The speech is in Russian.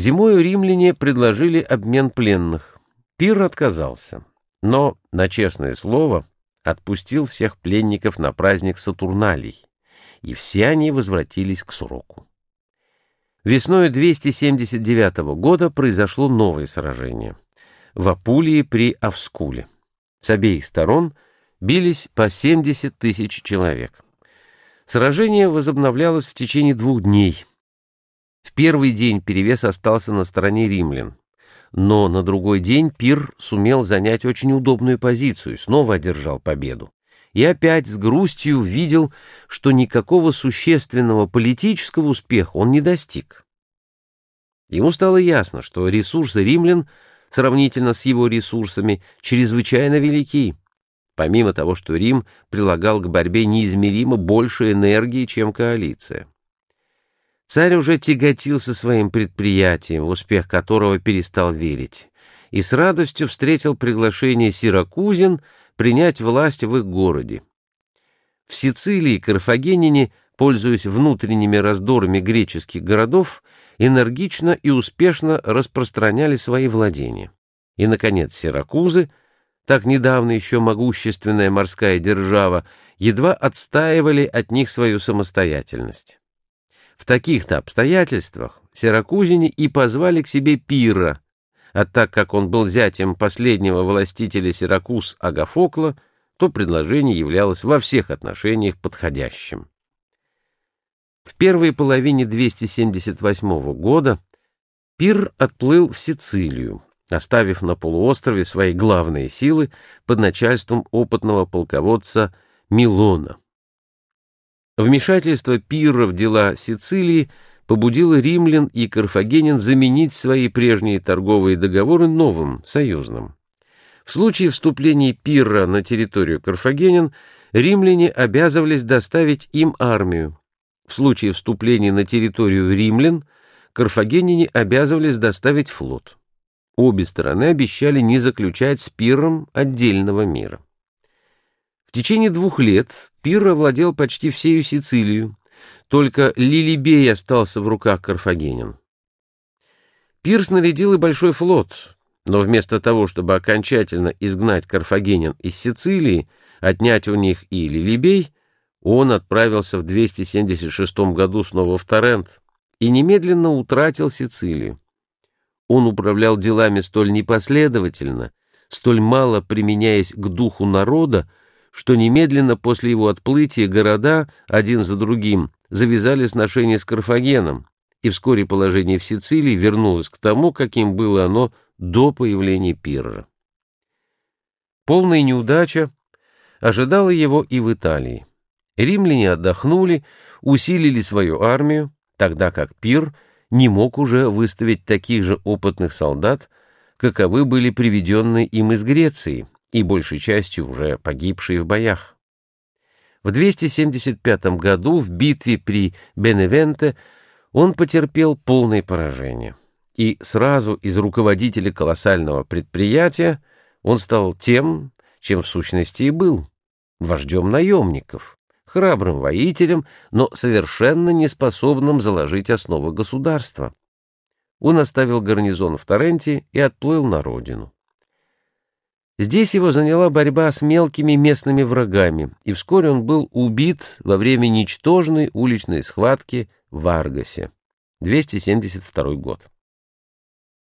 Зимою римляне предложили обмен пленных. Пир отказался, но, на честное слово, отпустил всех пленников на праздник Сатурналий, и все они возвратились к сроку. Весной 279 года произошло новое сражение в Апулии при Авскуле. С обеих сторон бились по 70 тысяч человек. Сражение возобновлялось в течение двух дней. В первый день перевес остался на стороне римлян, но на другой день Пир сумел занять очень удобную позицию, снова одержал победу и опять с грустью видел, что никакого существенного политического успеха он не достиг. Ему стало ясно, что ресурсы римлян, сравнительно с его ресурсами, чрезвычайно велики, помимо того, что Рим прилагал к борьбе неизмеримо больше энергии, чем коалиция. Царь уже тяготился своим предприятием, в успех которого перестал верить, и с радостью встретил приглашение сиракузин принять власть в их городе. В Сицилии карфагенине, пользуясь внутренними раздорами греческих городов, энергично и успешно распространяли свои владения. И, наконец, Сиракузы, так недавно еще могущественная морская держава, едва отстаивали от них свою самостоятельность. В таких-то обстоятельствах сиракузине и позвали к себе Пира, а так как он был зятем последнего властителя Сиракуз Агафокла, то предложение являлось во всех отношениях подходящим. В первой половине 278 года Пир отплыл в Сицилию, оставив на полуострове свои главные силы под начальством опытного полководца Милона. Вмешательство Пирра в дела Сицилии – побудило римлян и карфагенян заменить свои прежние торговые договоры новым, союзным. В случае вступления Пирра на территорию карфагенян римляне обязывались доставить им армию. В случае вступления на территорию римлян карфагеняне обязывались доставить флот. Обе стороны обещали не заключать с Пирром отдельного мира. В течение двух лет Пирр овладел почти всею Сицилию, только Лилибей остался в руках карфагенян. Пирс нарядил и большой флот, но вместо того, чтобы окончательно изгнать карфагенян из Сицилии, отнять у них и Лилибей, он отправился в 276 году снова в Торрент и немедленно утратил Сицилию. Он управлял делами столь непоследовательно, столь мало применяясь к духу народа, что немедленно после его отплытия города, один за другим, завязали сношения с Карфагеном, и вскоре положение в Сицилии вернулось к тому, каким было оно до появления Пирра. Полная неудача ожидала его и в Италии. Римляне отдохнули, усилили свою армию, тогда как Пир не мог уже выставить таких же опытных солдат, каковы были приведенные им из Греции и большей частью уже погибшие в боях. В 275 году в битве при Беневенте он потерпел полное поражение. И сразу из руководителя колоссального предприятия он стал тем, чем в сущности и был — вождем наемников, храбрым воителем, но совершенно неспособным заложить основы государства. Он оставил гарнизон в Торренте и отплыл на родину. Здесь его заняла борьба с мелкими местными врагами, и вскоре он был убит во время ничтожной уличной схватки в Аргасе, 272 год.